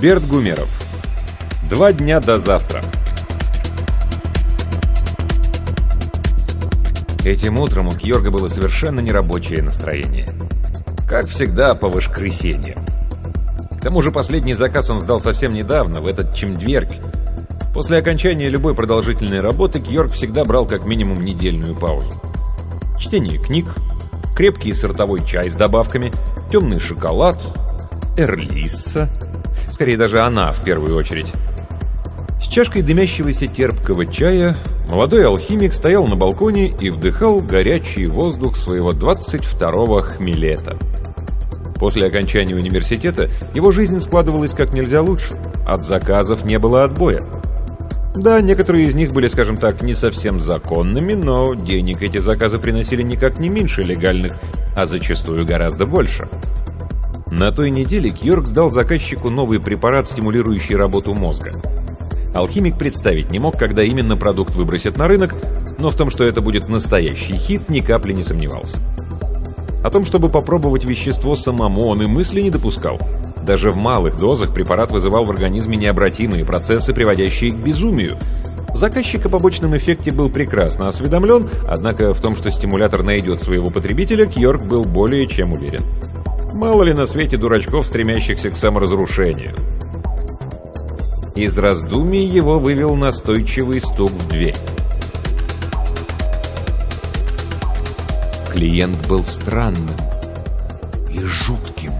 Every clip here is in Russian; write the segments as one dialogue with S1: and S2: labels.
S1: Альберт Гумеров. Два дня до завтра. Этим утром у Кьорга было совершенно нерабочее настроение. Как всегда, по воскресенье. К тому же последний заказ он сдал совсем недавно, в этот чемдверк. После окончания любой продолжительной работы Кьорг всегда брал как минимум недельную паузу. Чтение книг, крепкий сортовой чай с добавками, темный шоколад, эрлисса — скорее даже она в первую очередь. С чашкой дымящегося терпкого чая молодой алхимик стоял на балконе и вдыхал горячий воздух своего 22-го хмелета. После окончания университета его жизнь складывалась как нельзя лучше. От заказов не было отбоя. Да, некоторые из них были, скажем так, не совсем законными, но денег эти заказы приносили никак не меньше легальных, а зачастую гораздо больше. На той неделе Кьорк сдал заказчику новый препарат, стимулирующий работу мозга. Алхимик представить не мог, когда именно продукт выбросят на рынок, но в том, что это будет настоящий хит, ни капли не сомневался. О том, чтобы попробовать вещество самому, он и мысли не допускал. Даже в малых дозах препарат вызывал в организме необратимые процессы, приводящие к безумию. Заказчик о побочном эффекте был прекрасно осведомлен, однако в том, что стимулятор найдет своего потребителя, Кьорк был более чем уверен. Мало ли на свете дурачков, стремящихся к саморазрушению. Из раздумий его вывел настойчивый стук в дверь. Клиент был странным и жутким.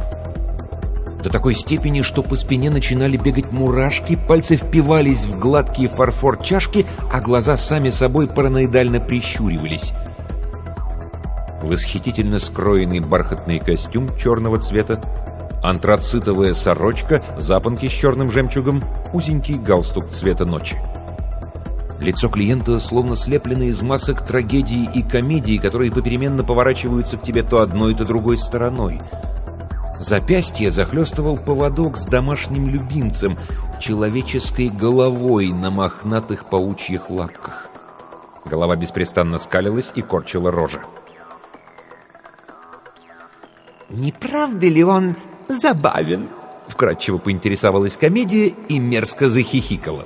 S1: До такой степени, что по спине начинали бегать мурашки, пальцы впивались в гладкие фарфор чашки, а глаза сами собой параноидально прищуривались — восхитительно скроенный бархатный костюм черного цвета, антрацитовая сорочка, запонки с черным жемчугом, узенький галстук цвета ночи. Лицо клиента словно слеплено из масок трагедии и комедии, которые попеременно поворачиваются к тебе то одной, то другой стороной. Запястье захлестывал поводок с домашним любимцем, человеческой головой на мохнатых паучьих лапках. Голова беспрестанно скалилась и корчила рожа.
S2: «Не правда ли он забавен?»
S1: Вкратчиво поинтересовалась комедия и мерзко захихикала.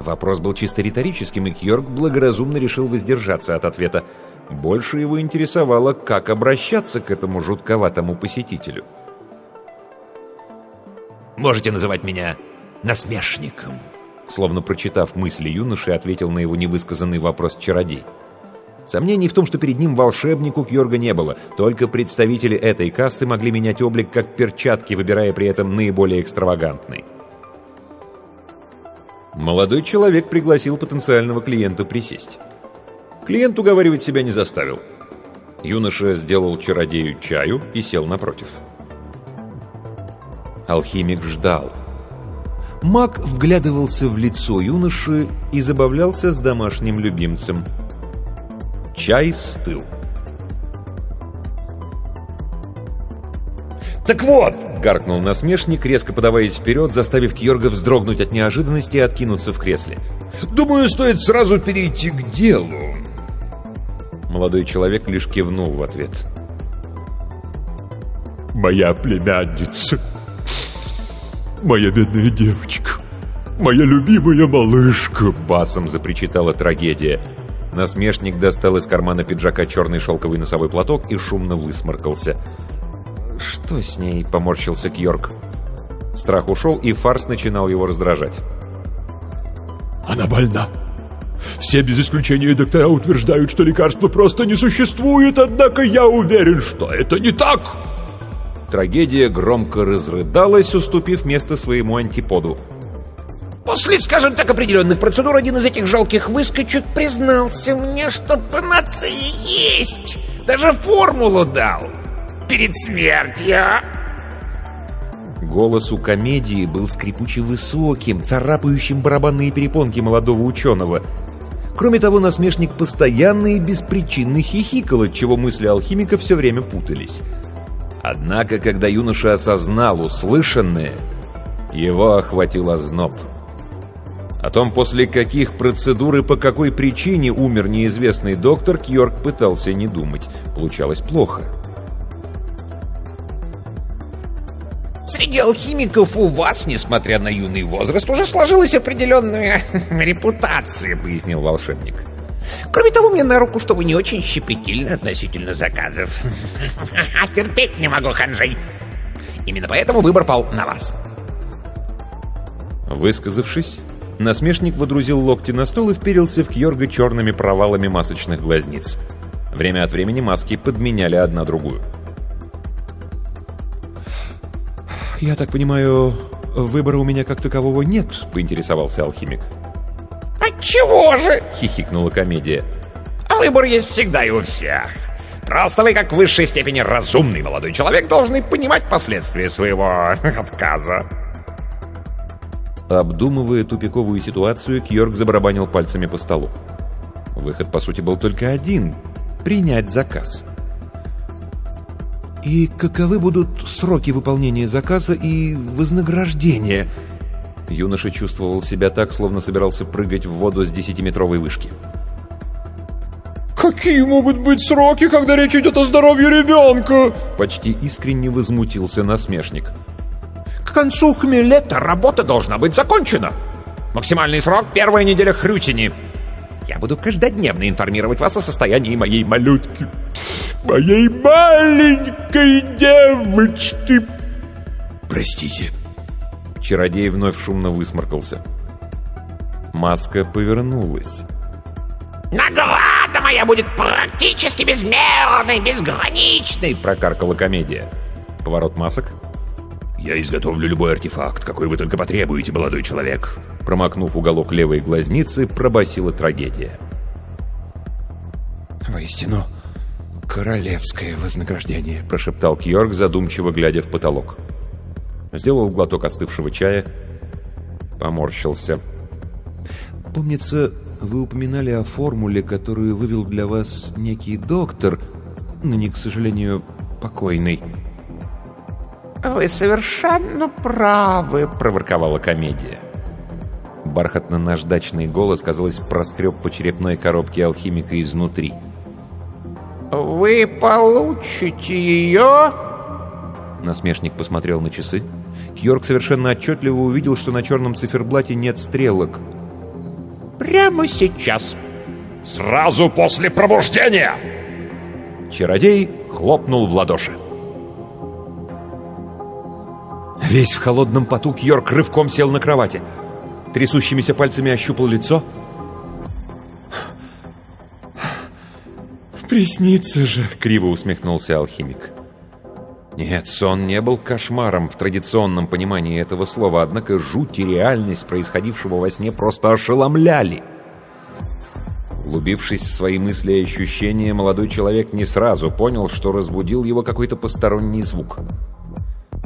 S1: Вопрос был чисто риторическим, и Кьорк благоразумно решил воздержаться от ответа. Больше его интересовало, как обращаться к этому жутковатому посетителю.
S2: «Можете называть меня насмешником»,
S1: словно прочитав мысли юноши, ответил на его невысказанный вопрос чародей. Сомнений в том, что перед ним волшебник у Кьорга не было. Только представители этой касты могли менять облик как перчатки, выбирая при этом наиболее экстравагантный. Молодой человек пригласил потенциального клиента присесть. Клиент уговаривать себя не заставил. Юноша сделал чародею чаю и сел напротив. Алхимик ждал. Маг вглядывался в лицо юноши и забавлялся с домашним любимцем – Чай стыл.
S2: «Так вот!»
S1: — гаркнул насмешник, резко подаваясь вперед, заставив Кьорга вздрогнуть от неожиданности и откинуться в кресле.
S2: «Думаю, стоит сразу перейти к делу».
S1: Молодой человек лишь кивнул в ответ.
S3: «Моя племянница, моя бедная девочка, моя любимая малышка!»
S1: Басом запричитала трагедия. Насмешник достал из кармана пиджака черный шелковый носовой платок и шумно высморкался. «Что с ней?» — поморщился Кьорк. Страх ушел, и фарс начинал его раздражать.
S3: «Она больна. Все без исключения доктора утверждают, что лекарства просто не существует, однако я уверен, что это не так!»
S1: Трагедия громко разрыдалась, уступив место своему антиподу.
S2: После, скажем так, определенных процедур один из этих жалких выскочек признался мне, что панацея есть. Даже формулу дал. Перед смертью.
S1: Голос у комедии был скрипуче высоким, царапающим барабанные перепонки молодого ученого. Кроме того, насмешник постоянно и беспричинно хихикал, от чего мысли алхимика все время путались. Однако, когда юноша осознал услышанное, его охватил озноб. О том, после каких процедур и по какой причине умер неизвестный доктор, Кьорк пытался не думать. Получалось плохо.
S2: Среди алхимиков у вас, несмотря на юный возраст, уже сложилась определенная репутация, пояснил волшебник. Кроме того, мне на руку, что вы не очень щепетильны относительно заказов. Терпеть не могу ханжей. Именно поэтому выбор пал на вас.
S1: Высказавшись, насмешник водрузил локти на стол и вперился в Кьорга черными провалами масочных глазниц. Время от времени маски подменяли одна другую. «Я так понимаю, выбора у меня как такового нет?» — поинтересовался алхимик.
S2: «Отчего же?»
S1: — хихикнула комедия.
S2: «А выбор есть всегда и у всех. Просто вы, как в высшей степени разумный молодой человек, должны понимать последствия своего отказа».
S1: Обдумывая тупиковую ситуацию, Кьорк забарабанил пальцами по столу. Выход, по сути, был только один — принять заказ. «И каковы будут сроки выполнения заказа и вознаграждения?» Юноша чувствовал себя так, словно собирался прыгать в воду с десятиметровой вышки.
S3: «Какие могут быть сроки, когда речь идет о здоровье ребенка?»
S1: Почти искренне возмутился насмешник.
S2: К концу хмелета работа должна быть закончена. Максимальный срок — первая неделя хрютини. Я буду каждодневно информировать вас о состоянии моей малютки.
S3: Моей маленькой девочки.
S1: Простите. Чародей вновь шумно высморкался. Маска повернулась.
S2: «Награда моя будет практически безмерной, безграничной!»
S1: Прокаркала комедия. Поворот масок.
S2: «Я изготовлю любой артефакт, какой вы только потребуете, молодой человек!»
S1: Промокнув уголок левой глазницы, пробасила трагедия.
S2: «Воистину, королевское вознаграждение», —
S1: прошептал Кьорк, задумчиво глядя в потолок. Сделал глоток остывшего чая, поморщился. «Помнится, вы упоминали о формуле, которую вывел для вас некий доктор, но не, к сожалению, покойный».
S2: «Вы совершенно правы», — проворковала комедия.
S1: Бархатно-наждачный голос, казалось, проскреб по черепной коробке алхимика изнутри.
S2: «Вы получите ее?»
S1: Насмешник посмотрел на часы. Кьорк совершенно отчетливо увидел, что на черном циферблате нет стрелок.
S2: «Прямо сейчас. Сразу после пробуждения!»
S1: Чародей хлопнул в ладоши. Весь в холодном поту Кьорк рывком сел на кровати. Трясущимися пальцами ощупал лицо.
S3: «Приснится же!»
S1: — криво усмехнулся алхимик. Нет, сон не был кошмаром в традиционном понимании этого слова, однако жуть и реальность происходившего во сне просто ошеломляли. Углубившись в свои мысли и ощущения, молодой человек не сразу понял, что разбудил его какой-то посторонний звук.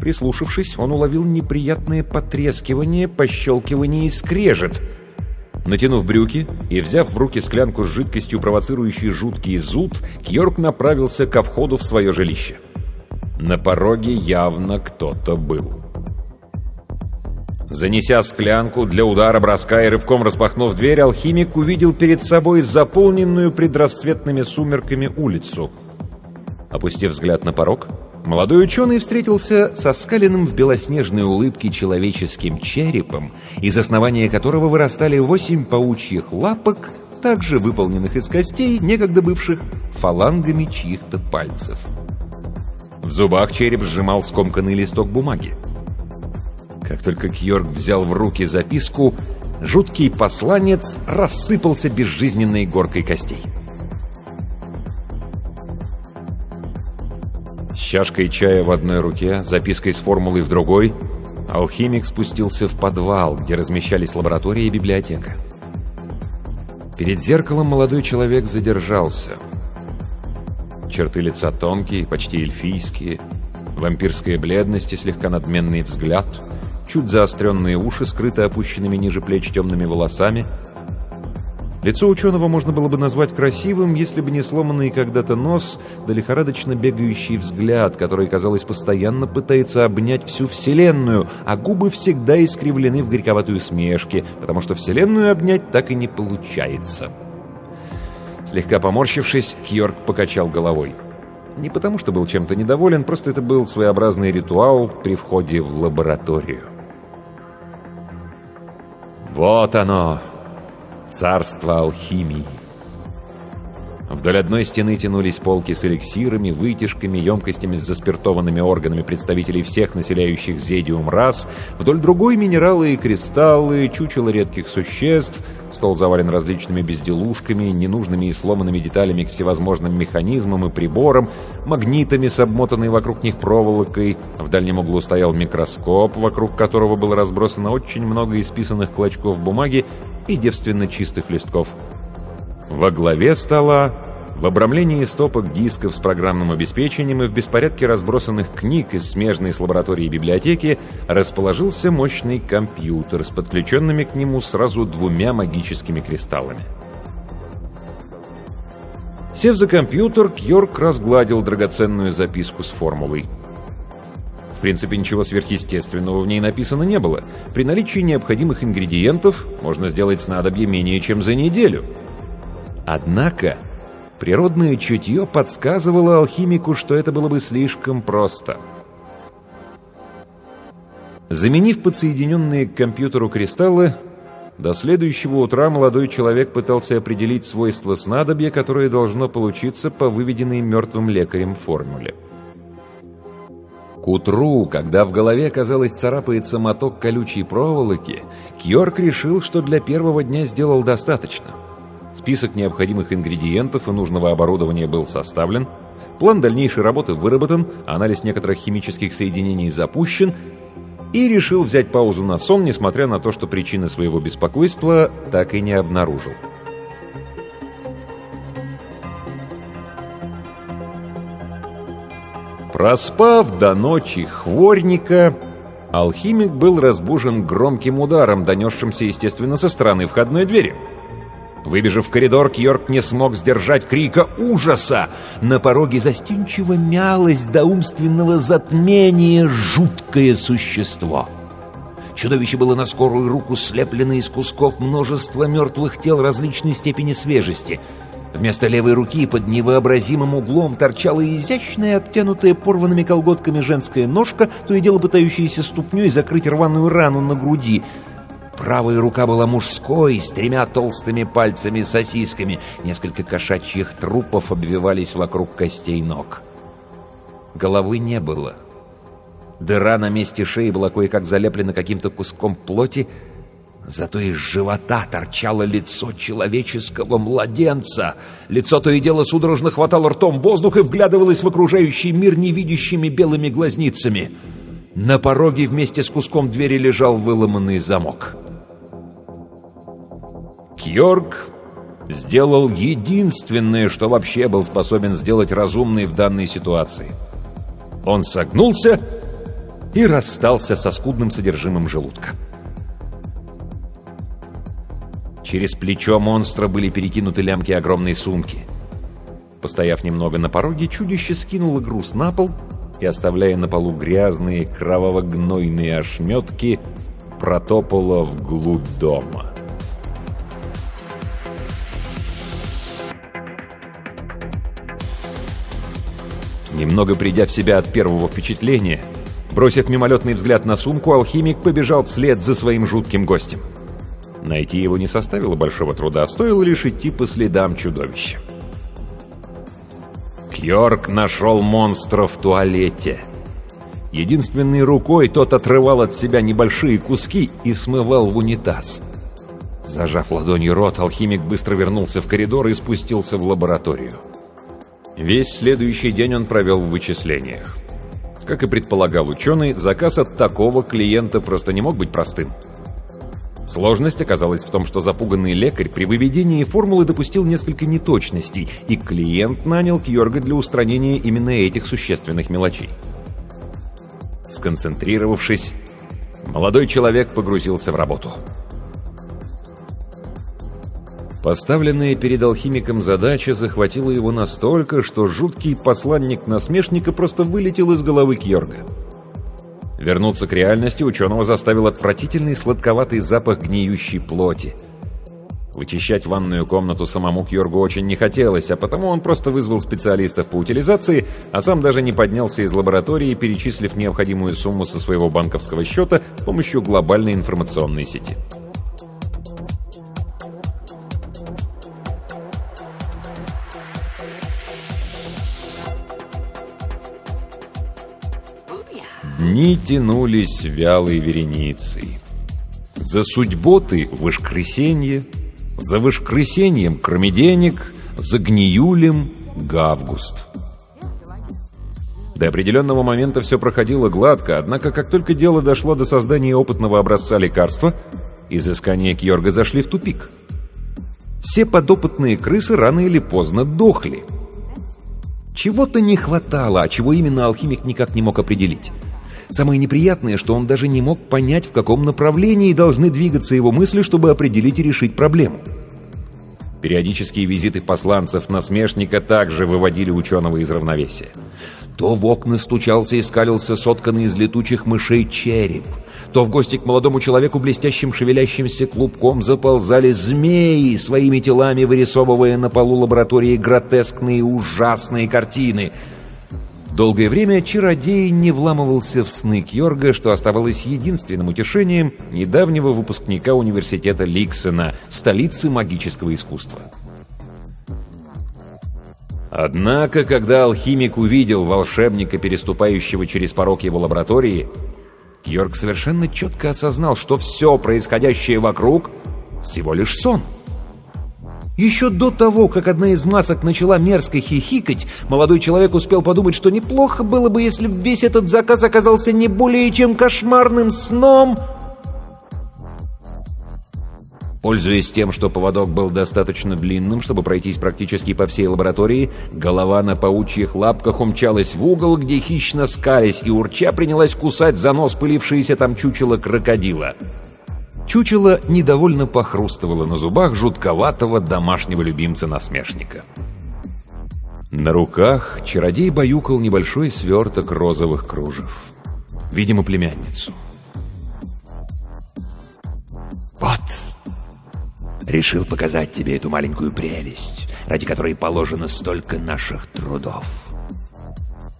S1: Прислушавшись, он уловил неприятное потрескивание, пощелкивание и скрежет. Натянув брюки и взяв в руки склянку с жидкостью, провоцирующей жуткий зуд, Кьорк направился ко входу в свое жилище. На пороге явно кто-то был. Занеся склянку для удара броска и рывком распахнув дверь, алхимик увидел перед собой заполненную предрассветными сумерками улицу. Опустив взгляд на порог, молодой ученый встретился со скаленным в белоснежной улыбке человеческим черепом, из основания которого вырастали восемь паучьих лапок также выполненных из костей, некогда бывших фалангами чьих-то пальцев. В зубах череп сжимал скомканный листок бумаги. Как только Кьорк взял в руки записку, жуткий посланец рассыпался безжизненной горкой костей. С чашкой чая в одной руке, запиской с формулой в другой, алхимик спустился в подвал, где размещались лаборатория и библиотека. Перед зеркалом молодой человек задержался. Черты лица тонкие, почти эльфийские, вампирская бледность и слегка надменный взгляд — чуть заостренные уши, скрыты опущенными ниже плеч темными волосами. Лицо ученого можно было бы назвать красивым, если бы не сломанный когда-то нос, да лихорадочно бегающий взгляд, который, казалось, постоянно пытается обнять всю Вселенную, а губы всегда искривлены в горьковатую смешке, потому что Вселенную обнять так и не получается. Слегка поморщившись, Кьорк покачал головой. Не потому, что был чем-то недоволен, просто это был своеобразный ритуал при входе в лабораторию. Вот оно, царство алхимии. Вдоль одной стены тянулись полки с эликсирами, вытяжками, емкостями с заспиртованными органами представителей всех населяющих зедиум рас, вдоль другой — минералы и кристаллы, чучело редких существ, стол завален различными безделушками, ненужными и сломанными деталями к всевозможным механизмам и приборам, магнитами с обмотанной вокруг них проволокой, в дальнем углу стоял микроскоп, вокруг которого было разбросано очень много исписанных клочков бумаги и девственно чистых листков — во главе стола, в обрамлении стопок дисков с программным обеспечением и в беспорядке разбросанных книг из смежной с лабораторией библиотеки расположился мощный компьютер с подключенными к нему сразу двумя магическими кристаллами. Сев за компьютер, Кьорк разгладил драгоценную записку с формулой. В принципе, ничего сверхъестественного в ней написано не было. При наличии необходимых ингредиентов можно сделать снадобье менее чем за неделю — Однако природное чутье подсказывало алхимику, что это было бы слишком просто. Заменив подсоединенные к компьютеру кристаллы, до следующего утра молодой человек пытался определить свойства снадобья, которое должно получиться по выведенной мертвым лекарем формуле. К утру, когда в голове, казалось, царапается моток колючей проволоки, Кьорк решил, что для первого дня сделал достаточно — Список необходимых ингредиентов и нужного оборудования был составлен, план дальнейшей работы выработан, анализ некоторых химических соединений запущен, и решил взять паузу на сон, несмотря на то, что причины своего беспокойства так и не обнаружил. Проспав до ночи хворника, алхимик был разбужен громким ударом, донесшимся, естественно, со стороны входной двери. Выбежав в коридор, Кьорк не смог сдержать крика ужаса. На пороге застенчиво мялось до умственного затмения жуткое существо. Чудовище было на скорую руку слеплено из кусков множества мертвых тел различной степени свежести. Вместо левой руки под невообразимым углом торчала изящная, обтянутая порванными колготками женская ножка, то и дело пытающаяся ступней закрыть рваную рану на груди — Правая рука была мужской, с тремя толстыми пальцами-сосисками. Несколько кошачьих трупов обвивались вокруг костей ног. Головы не было. Дыра на месте шеи была кое-как залеплена каким-то куском плоти, Зато из живота торчало лицо человеческого младенца. Лицо то и дело судорожно хватало ртом воздух и вглядывалось в окружающий мир невидящими белыми глазницами. На пороге вместе с куском двери лежал выломанный замок. Кьорк сделал единственное, что вообще был способен сделать разумный в данной ситуации. Он согнулся и расстался со скудным содержимым желудка. Через плечо монстра были перекинуты лямки огромной сумки. Постояв немного на пороге, чудище скинуло груз на пол и, оставляя на полу грязные кроваво-гнойные ошметки, протопало вглубь дома. Немного придя в себя от первого впечатления, бросив мимолетный взгляд на сумку, алхимик побежал вслед за своим жутким гостем. Найти его не составило большого труда, стоило лишь идти по следам чудовища. Кьорк нашел монстра в туалете. Единственной рукой тот отрывал от себя небольшие куски и смывал в унитаз. Зажав ладонью рот, алхимик быстро вернулся в коридор и спустился в лабораторию. Весь следующий день он провел в вычислениях. Как и предполагал ученый, заказ от такого клиента просто не мог быть простым. Сложность оказалась в том, что запуганный лекарь при выведении формулы допустил несколько неточностей, и клиент нанял Кьорга для устранения именно этих существенных мелочей. Сконцентрировавшись, молодой человек погрузился в работу. Поставленная перед алхимиком задача захватила его настолько, что жуткий посланник насмешника просто вылетел из головы Кьорга. Вернуться к реальности ученого заставил отвратительный сладковатый запах гниющей плоти. Вычищать ванную комнату самому Кьоргу очень не хотелось, а потому он просто вызвал специалистов по утилизации, а сам даже не поднялся из лаборатории, перечислив необходимую сумму со своего банковского счета с помощью глобальной информационной сети. Дни тянулись вялой вереницей. За судьботы — воскресенье, за воскресеньем — кроме денег, за гниюлем — гавгуст. До определенного момента все проходило гладко, однако как только дело дошло до создания опытного образца лекарства, изыскания Кьорга зашли в тупик. Все подопытные крысы рано или поздно дохли. Чего-то не хватало, а чего именно алхимик никак не мог определить. Самое неприятное, что он даже не мог понять, в каком направлении должны двигаться его мысли, чтобы определить и решить проблему. Периодические визиты посланцев насмешника также выводили ученого из равновесия. То в окна стучался и скалился сотканный из летучих мышей череп, то в гости к молодому человеку блестящим шевелящимся клубком заползали змеи, своими телами вырисовывая на полу лаборатории гротескные ужасные картины — Долгое время чародей не вламывался в сны Кьорга, что оставалось единственным утешением недавнего выпускника университета Ликсена, столицы магического искусства. Однако, когда алхимик увидел волшебника, переступающего через порог его лаборатории, Кьорг совершенно четко осознал, что все происходящее вокруг — всего лишь сон — еще до того, как одна из масок начала мерзко хихикать, молодой человек успел подумать, что неплохо было бы, если весь этот заказ оказался не более чем кошмарным сном. Пользуясь тем, что поводок был достаточно длинным, чтобы пройтись практически по всей лаборатории, голова на паучьих лапках умчалась в угол, где хищно скались и урча принялась кусать за нос пылившееся там чучело крокодила. Чучело недовольно похрустывало на зубах жутковатого домашнего любимца-насмешника. На руках чародей баюкал небольшой сверток розовых кружев. Видимо, племянницу. «Вот!» Решил показать тебе эту маленькую прелесть, ради которой положено столько наших трудов.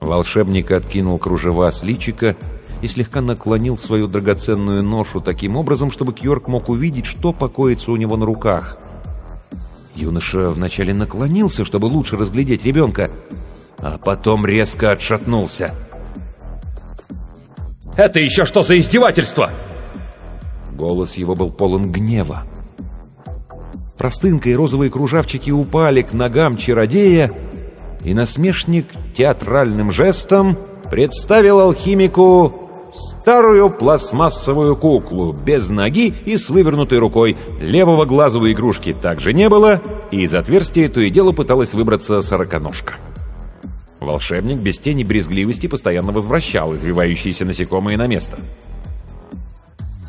S1: Волшебник откинул кружева с личика и слегка наклонил свою драгоценную ношу таким образом, чтобы Кьорк мог увидеть, что покоится у него на руках. Юноша вначале наклонился, чтобы лучше разглядеть ребенка, а потом резко отшатнулся.
S3: «Это еще что за издевательство?»
S1: Голос его был полон гнева. Простынка и розовые кружавчики упали к ногам чародея, и насмешник театральным жестом представил алхимику старую пластмассовую куклу без ноги и с вывернутой рукой. Левого глаза у игрушки также не было, и из отверстия то и дело пыталась выбраться сороконожка. Волшебник без тени брезгливости постоянно возвращал извивающиеся насекомые на место.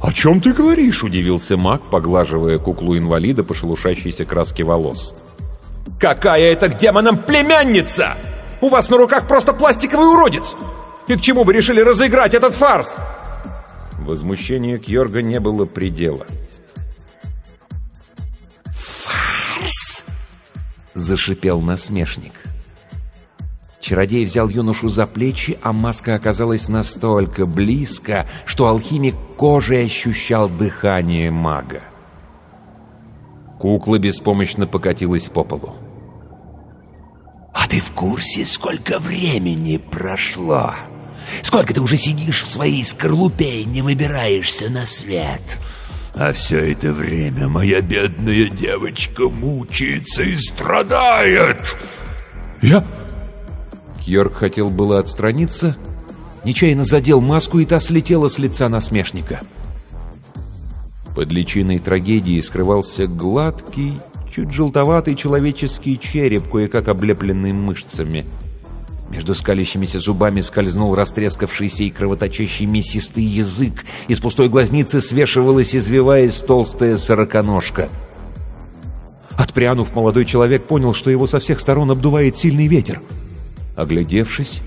S3: «О чем ты говоришь?»
S1: — удивился маг, поглаживая куклу-инвалида по шелушащейся краске волос.
S3: «Какая это к демонам племянница! У вас на руках просто пластиковый уродец! И к чему вы решили разыграть этот фарс?»
S1: Возмущению Кьорга не было предела.
S2: «Фарс!» — зашипел насмешник. Чародей взял юношу за плечи, а маска оказалась настолько близко, что алхимик кожей ощущал дыхание мага.
S1: Кукла беспомощно покатилась по полу.
S4: «А ты в курсе, сколько времени прошло? Сколько ты уже сидишь в своей скорлупе и не выбираешься на свет?» А все это время моя бедная девочка мучается и страдает.
S3: Я...
S1: Кьорк хотел было отстраниться, нечаянно задел маску, и та слетела с лица насмешника. Под личиной трагедии скрывался гладкий, чуть желтоватый человеческий череп, кое-как облепленный мышцами — между скалящимися зубами скользнул растрескавшийся и кровоточащий мясистый язык. Из пустой глазницы свешивалась, извиваясь, толстая сороконожка. Отпрянув, молодой человек понял, что его со всех сторон обдувает сильный ветер. Оглядевшись,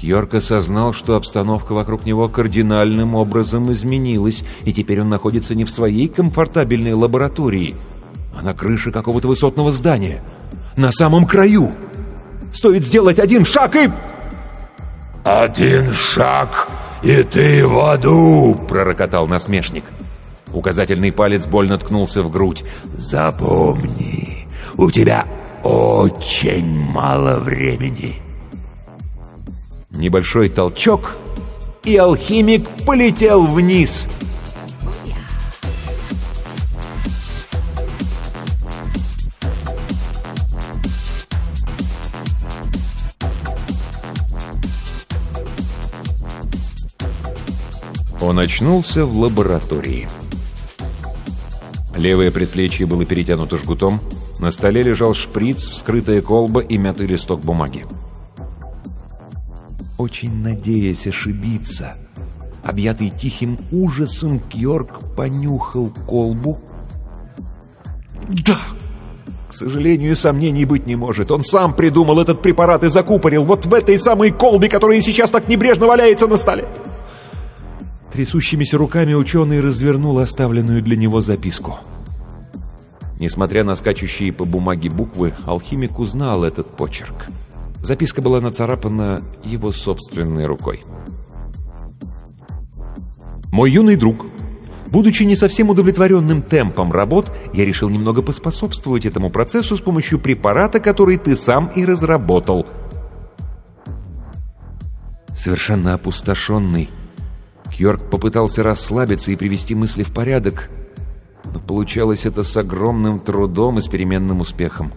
S1: Кьорк осознал, что обстановка вокруг него кардинальным образом изменилась, и теперь он находится не в своей комфортабельной лаборатории, а на крыше какого-то высотного здания. На самом краю! Стоит сделать один шаг и...
S4: «Один шаг, и ты в аду!»
S1: — пророкотал насмешник. Указательный палец больно ткнулся в грудь.
S4: «Запомни, у тебя очень мало времени».
S1: Небольшой толчок, и алхимик полетел вниз — Он очнулся в лаборатории. Левое предплечье было перетянуто жгутом, на столе лежал шприц, вскрытая колба и мятый листок бумаги. Очень надеясь ошибиться, объятый тихим ужасом, Кьорк понюхал колбу. «Да!» К сожалению, сомнений быть не может. Он сам придумал этот препарат и закупорил вот в этой самой колбе, которая сейчас так небрежно валяется на столе. Трясущимися руками ученый развернул оставленную для него записку. Несмотря на скачущие по бумаге буквы, алхимик узнал этот почерк. Записка была нацарапана его собственной рукой. «Мой юный друг, будучи не совсем удовлетворенным темпом работ, я решил немного поспособствовать этому процессу с помощью препарата, который ты сам и разработал». Совершенно опустошенный, Кьорк попытался расслабиться и привести мысли в порядок, но получалось это с огромным трудом и с переменным успехом.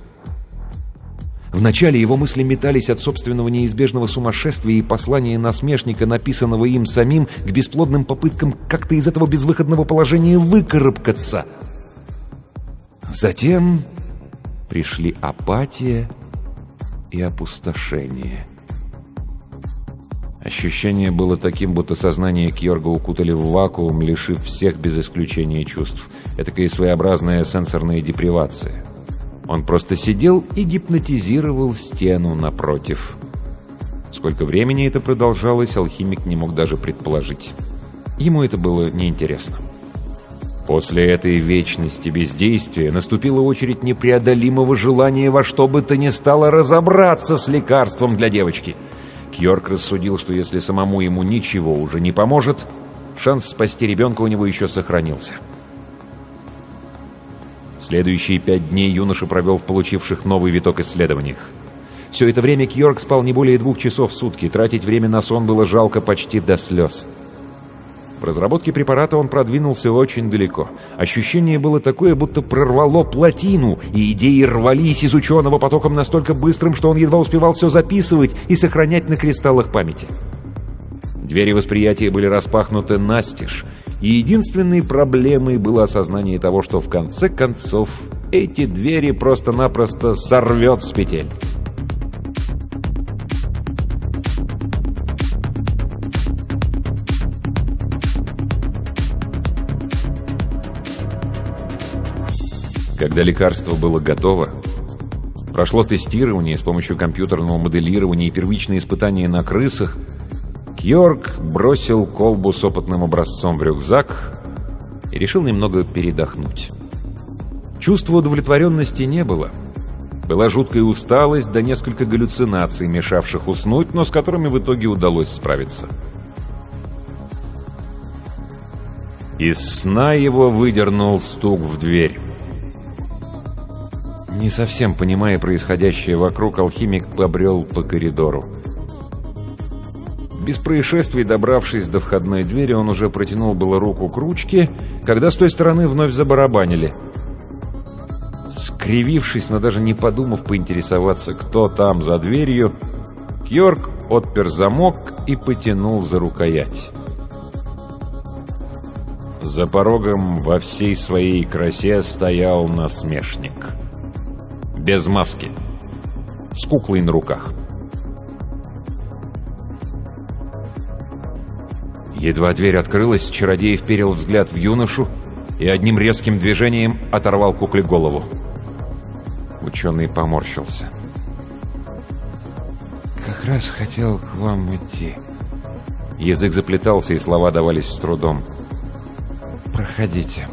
S1: Вначале его мысли метались от собственного неизбежного сумасшествия и послания насмешника, написанного им самим, к бесплодным попыткам как-то из этого безвыходного положения выкарабкаться. Затем пришли апатия и опустошение. Ощущение было таким, будто сознание Кьорга укутали в вакуум, лишив всех без исключения чувств. Этакая своеобразная сенсорная депривация. Он просто сидел и гипнотизировал стену напротив. Сколько времени это продолжалось, алхимик не мог даже предположить. Ему это было неинтересно. После этой вечности бездействия наступила очередь непреодолимого желания во что бы то ни стало разобраться с лекарством для девочки — Кьорк рассудил, что если самому ему ничего уже не поможет, шанс спасти ребенка у него еще сохранился. Следующие пять дней юноша провел в получивших новый виток исследованиях. Все это время Кьорк спал не более двух часов в сутки, тратить время на сон было жалко почти до слез. В разработке препарата он продвинулся очень далеко. Ощущение было такое, будто прорвало плотину, и идеи рвались из ученого потоком настолько быстрым, что он едва успевал все записывать и сохранять на кристаллах памяти. Двери восприятия были распахнуты настежь, и единственной проблемой было осознание того, что в конце концов эти двери просто-напросто сорвет с петель. Когда лекарство было готово, прошло тестирование с помощью компьютерного моделирования и первичные испытания на крысах, Кьорк бросил колбу с опытным образцом в рюкзак и решил немного передохнуть. Чувства удовлетворенности не было. Была жуткая усталость да несколько галлюцинаций, мешавших уснуть, но с которыми в итоге удалось справиться. Из сна его выдернул стук в дверь. Не совсем понимая происходящее вокруг, алхимик побрел по коридору. Без происшествий, добравшись до входной двери, он уже протянул было руку к ручке, когда с той стороны вновь забарабанили. Скривившись, но даже не подумав поинтересоваться, кто там за дверью, Кьорк отпер замок и потянул за рукоять. За порогом во всей своей красе стоял насмешник. Без маски. С куклой на руках. Едва дверь открылась, чародей вперил взгляд в юношу и одним резким движением оторвал кукле голову. Ученый поморщился.
S2: «Как раз хотел к вам идти».
S1: Язык заплетался, и слова давались с трудом.
S2: «Проходите.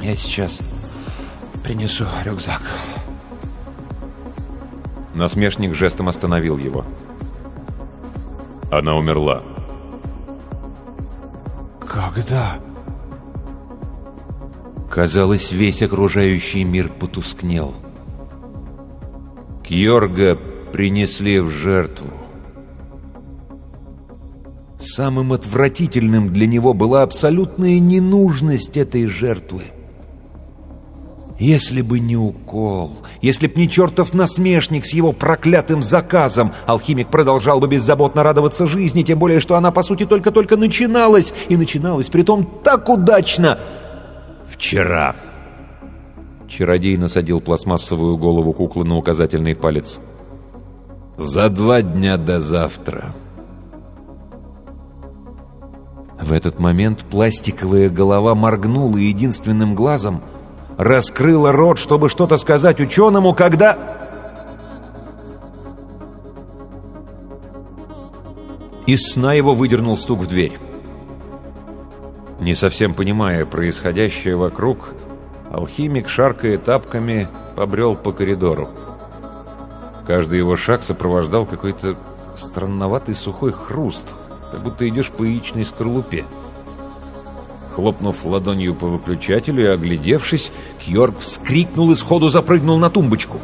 S2: Я сейчас принесу рюкзак».
S1: Насмешник жестом остановил его. Она умерла.
S2: «Когда?»
S1: Казалось, весь окружающий мир потускнел. Кьорга принесли в жертву. Самым отвратительным для него была абсолютная ненужность этой жертвы. Если бы не укол, если б не чертов насмешник с его проклятым заказом, алхимик продолжал бы беззаботно радоваться жизни, тем более, что она, по сути, только-только начиналась, и начиналась, притом так удачно. Вчера. Чародей насадил пластмассовую голову куклы на указательный палец. За два дня до завтра. В этот момент пластиковая голова моргнула единственным глазом, раскрыла рот, чтобы что-то сказать ученому, когда... Из сна его выдернул стук в дверь. Не совсем понимая происходящее вокруг, алхимик, шаркая тапками, побрел по коридору. Каждый его шаг сопровождал какой-то странноватый сухой хруст — как будто идешь по яичной скорлупе. Хлопнув ладонью по выключателю и оглядевшись, Кьорк вскрикнул и сходу запрыгнул на тумбочку.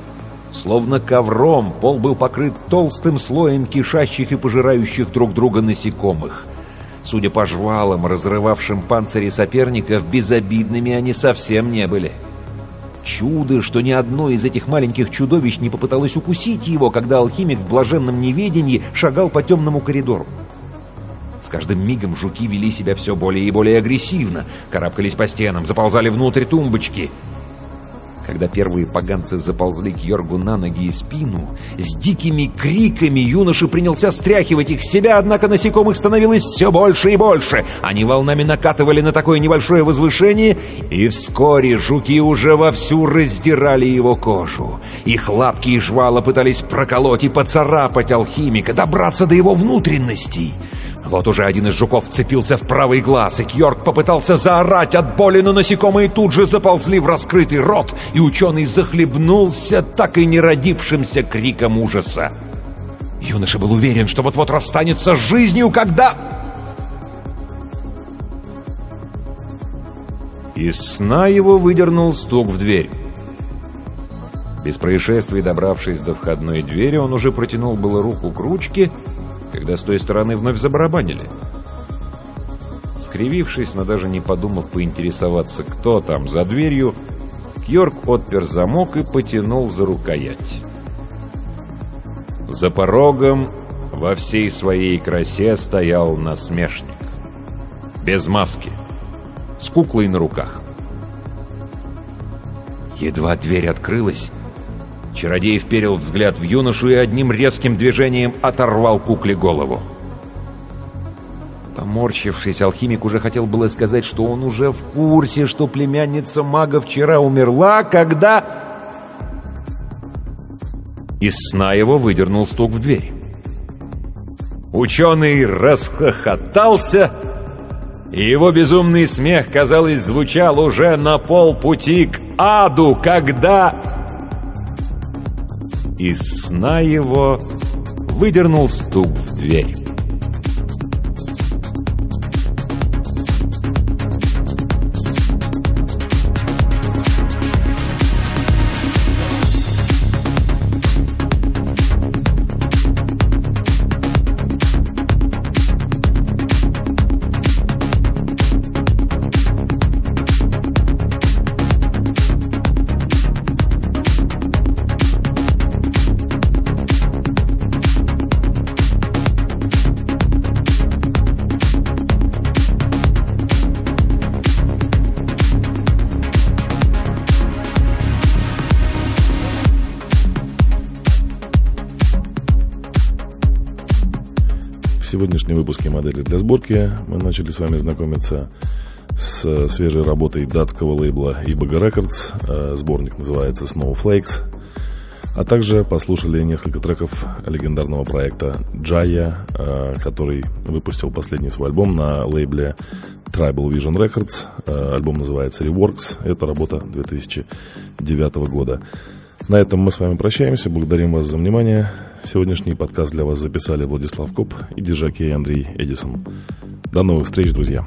S1: Словно ковром пол был покрыт толстым слоем кишащих и пожирающих друг друга насекомых. Судя по жвалам, разрывавшим панцири соперников, безобидными они совсем не были. Чудо, что ни одно из этих маленьких чудовищ не попыталось укусить его, когда алхимик в блаженном неведении шагал по темному коридору. С каждым мигом жуки вели себя все более и более агрессивно, карабкались по стенам, заползали внутрь тумбочки. Когда первые поганцы заползли к Йоргу на ноги и спину, с дикими криками юноша принялся стряхивать их с себя, однако насекомых становилось все больше и больше. Они волнами накатывали на такое небольшое возвышение, и вскоре жуки уже вовсю раздирали его кожу. Их лапки и жвала пытались проколоть и поцарапать алхимика, добраться до его внутренностей. Вот уже один из жуков вцепился в правый глаз, и Кьорк попытался заорать от боли, но насекомые тут же заползли в раскрытый рот, и ученый захлебнулся так и не родившимся криком ужаса. Юноша был уверен, что вот-вот расстанется с жизнью, когда... Из сна его выдернул стук в дверь. Без происшествий, добравшись до входной двери, он уже протянул было руку к ручке, когда с той стороны вновь забарабанили. Скривившись, но даже не подумав поинтересоваться, кто там за дверью, Кьорк отпер замок и потянул за рукоять. За порогом во всей своей красе стоял насмешник. Без маски, с куклой на руках. Едва дверь открылась, Чародей вперил взгляд в юношу и одним резким движением оторвал кукле голову. Поморщившись, алхимик уже хотел было сказать, что он уже в курсе, что племянница мага вчера умерла, когда... Из сна его выдернул стук в дверь. Ученый расхохотался, и его безумный смех, казалось, звучал уже на полпути к аду, когда из сна его выдернул стук в дверь.
S5: Выпуске модели для сборки мы начали с вами знакомиться с свежей работой датского лейбла Iboga Records. Э, сборник называется Snowflakes. А также послушали несколько треков легендарного проекта Jaya, э, который выпустил последний свой альбом на лейбле Tribal Vision Records. Э, альбом называется Reworks. Это работа 2009 года. На этом мы с вами прощаемся. Благодарим вас за внимание. Сегодняшний подкаст для вас записали Владислав Коп и Дежакей Андрей Эдисон. До новых встреч, друзья!